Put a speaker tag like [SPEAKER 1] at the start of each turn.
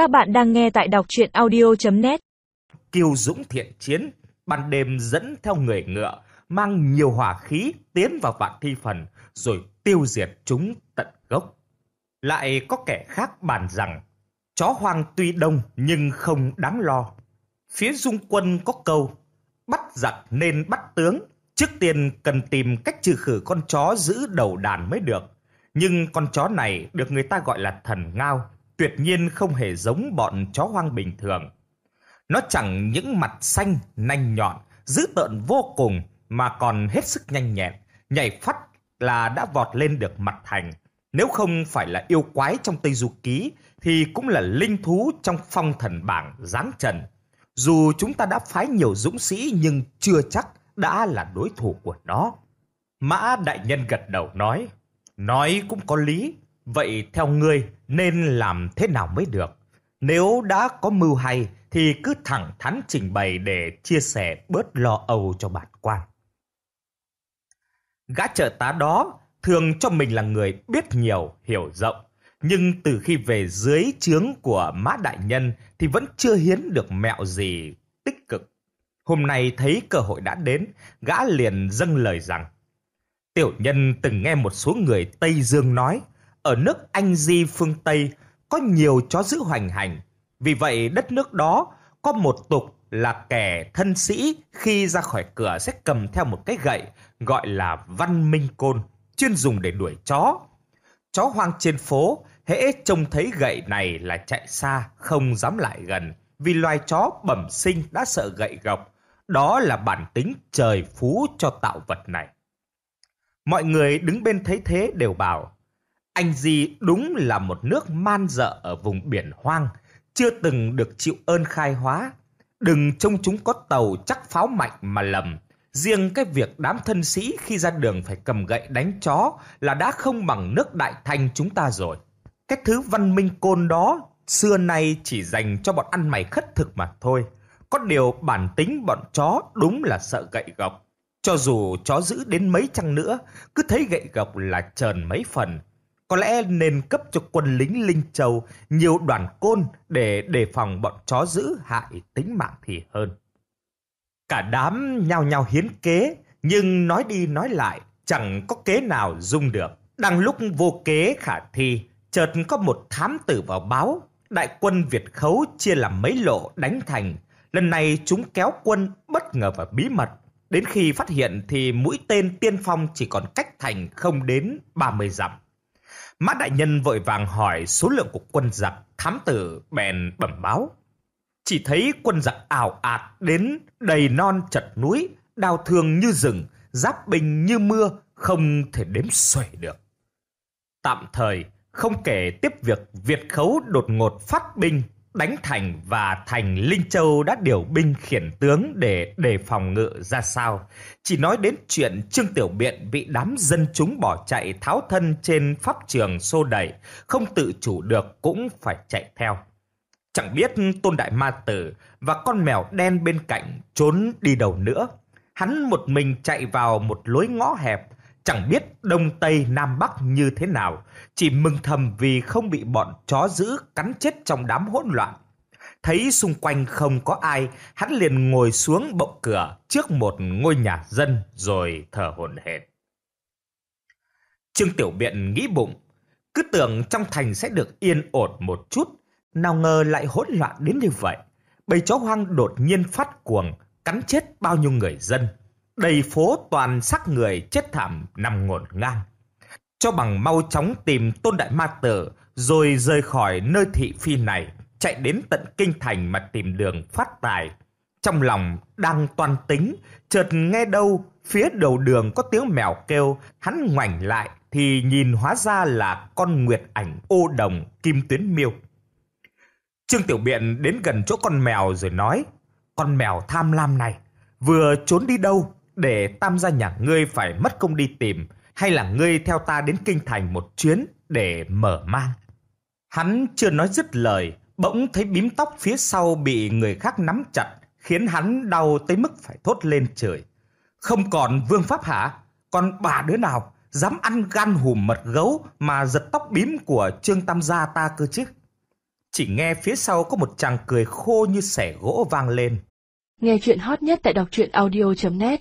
[SPEAKER 1] Các bạn đang nghe tại đọc chuyện audio.net
[SPEAKER 2] Kiêu dũng thiện chiến, ban đêm dẫn theo người ngựa, mang nhiều hỏa khí tiến vào vạn thi phần, rồi tiêu diệt chúng tận gốc. Lại có kẻ khác bàn rằng, chó hoang tuy đông nhưng không đáng lo. Phía dung quân có câu, bắt giặc nên bắt tướng, trước tiên cần tìm cách trừ khử con chó giữ đầu đàn mới được. Nhưng con chó này được người ta gọi là thần ngao, tuyệt nhiên không hề giống bọn chó hoang bình thường. Nó chẳng những mặt xanh, nanh nhọn, dữ tợn vô cùng mà còn hết sức nhanh nhẹn, nhảy phát là đã vọt lên được mặt thành. Nếu không phải là yêu quái trong Tây Du Ký thì cũng là linh thú trong phong thần bảng giáng trần. Dù chúng ta đã phái nhiều dũng sĩ nhưng chưa chắc đã là đối thủ của nó. Mã đại nhân gật đầu nói, nói cũng có lý, vậy theo ngươi nên làm thế nào mới được? Nếu đã có mưu hay thì cứ thẳng thắn trình bày để chia sẻ bớt lo âu cho bản quan. Gã trợ tá đó thường cho mình là người biết nhiều, hiểu rộng. Nhưng từ khi về dưới trướng của Mã Đại Nhân thì vẫn chưa hiến được mẹo gì tích cực. Hôm nay thấy cơ hội đã đến, gã liền dâng lời rằng Tiểu nhân từng nghe một số người Tây Dương nói ở nước Anh Di phương Tây có nhiều chó giữ hoành hành. Vì vậy đất nước đó có một tục là kẻ thân sĩ khi ra khỏi cửa sẽ cầm theo một cái gậy gọi là văn minh côn, chuyên dùng để đuổi chó. Chó hoang trên phố, hễ trông thấy gậy này là chạy xa, không dám lại gần, vì loài chó bẩm sinh đã sợ gậy gộc. Đó là bản tính trời phú cho tạo vật này. Mọi người đứng bên thấy thế đều bảo, anh Di đúng là một nước man dợ ở vùng biển hoang, chưa từng được chịu ơn khai hóa. Đừng trông chúng có tàu chắc pháo mạnh mà lầm. Riêng cái việc đám thân sĩ khi ra đường phải cầm gậy đánh chó là đã không bằng nước đại thanh chúng ta rồi. Cái thứ văn minh côn đó xưa nay chỉ dành cho bọn ăn mày khất thực mà thôi. Có điều bản tính bọn chó đúng là sợ gậy gộc. Cho dù chó giữ đến mấy chăng nữa, cứ thấy gậy gộc là trờn mấy phần, có lẽ nên cấp cho quân lính Linh Châu nhiều đoàn côn để đề phòng bọn chó giữ hại tính mạng thì hơn. Cả đám nhao nhao hiến kế, nhưng nói đi nói lại, chẳng có kế nào dung được. Đang lúc vô kế khả thi, chợt có một thám tử vào báo, đại quân Việt khấu chia làm mấy lộ đánh thành. Lần này chúng kéo quân bất ngờ và bí mật. Đến khi phát hiện thì mũi tên tiên phong chỉ còn cách thành không đến 30 dặm. Mã đại nhân vội vàng hỏi số lượng của quân giặc, thám tử bèn bẩm báo. Chỉ thấy quân giặc ảo ạt đến đầy non chật núi, đào thương như rừng, giáp binh như mưa, không thể đếm xuể được. Tạm thời, không kể tiếp việc Việt khấu đột ngột phát binh, đánh thành và thành Linh Châu đã điều binh khiển tướng để đề phòng ngự ra sao. Chỉ nói đến chuyện Trương Tiểu Biện bị đám dân chúng bỏ chạy tháo thân trên pháp trường xô đẩy, không tự chủ được cũng phải chạy theo. Chẳng biết Tôn Đại Ma Tử và con mèo đen bên cạnh trốn đi đâu nữa. Hắn một mình chạy vào một lối ngõ hẹp, chẳng biết đông tây nam bắc như thế nào, chỉ mừng thầm vì không bị bọn chó dữ cắn chết trong đám hỗn loạn. Thấy xung quanh không có ai, hắn liền ngồi xuống bộng cửa trước một ngôi nhà dân rồi thở hổn hển. Trương Tiểu Biện nghĩ bụng, cứ tưởng trong thành sẽ được yên ổn một chút, nào ngờ lại hỗn loạn đến như vậy. Bầy chó hoang đột nhiên phát cuồng, cắn chết bao nhiêu người dân. Đầy phố toàn xác người chết thảm nằm ngổn ngang. Cho bằng mau chóng tìm tôn đại ma tử rồi rời khỏi nơi thị phi này, chạy đến tận kinh thành mà tìm đường phát tài. Trong lòng đang toan tính, chợt nghe đâu phía đầu đường có tiếng mèo kêu, hắn ngoảnh lại thì nhìn hóa ra là con nguyệt ảnh ô đồng kim tuyến miêu. Trương Tiểu Biện đến gần chỗ con mèo rồi nói, con mèo tham lam này, vừa trốn đi đâu để tam gia nhà ngươi phải mất công đi tìm, hay là ngươi theo ta đến kinh thành một chuyến để mở mang. Hắn chưa nói dứt lời, bỗng thấy bím tóc phía sau bị người khác nắm chặt, khiến hắn đau tới mức phải thốt lên trời. Không còn vương pháp hả? Còn bà đứa nào dám ăn gan hùm mật gấu mà giật tóc bím của Trương Tam gia ta cơ chứ? Chỉ nghe phía sau có một chàng cười khô như xẻ gỗ vang lên.
[SPEAKER 3] Nghe chuyện hot nhất tại đọc truyện audio.net